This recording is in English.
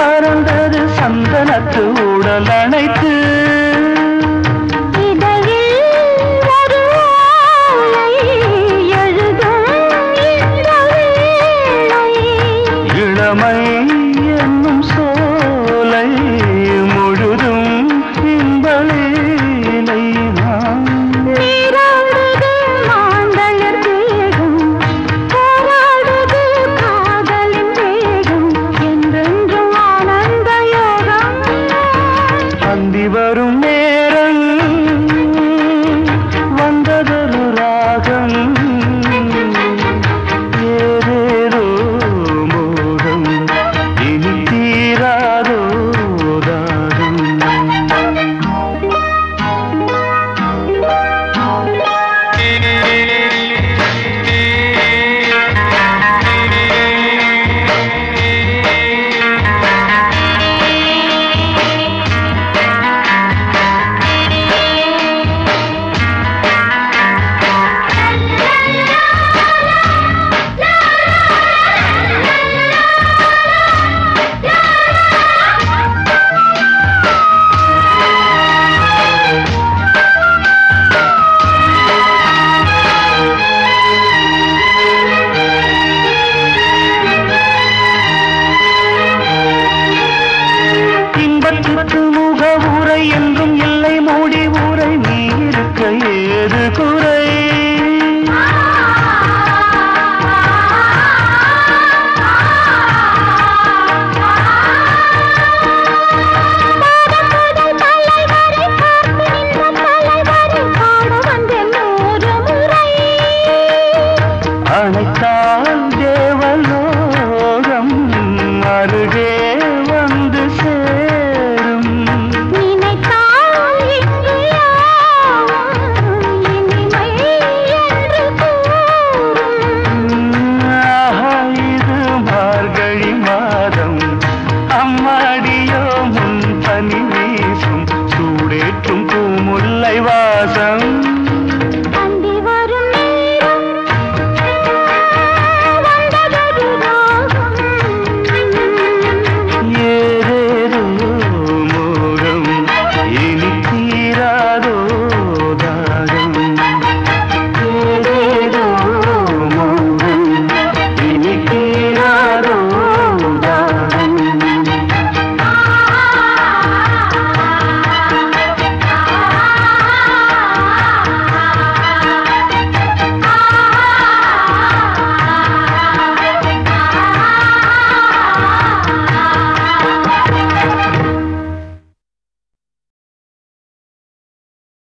மறந்து पुर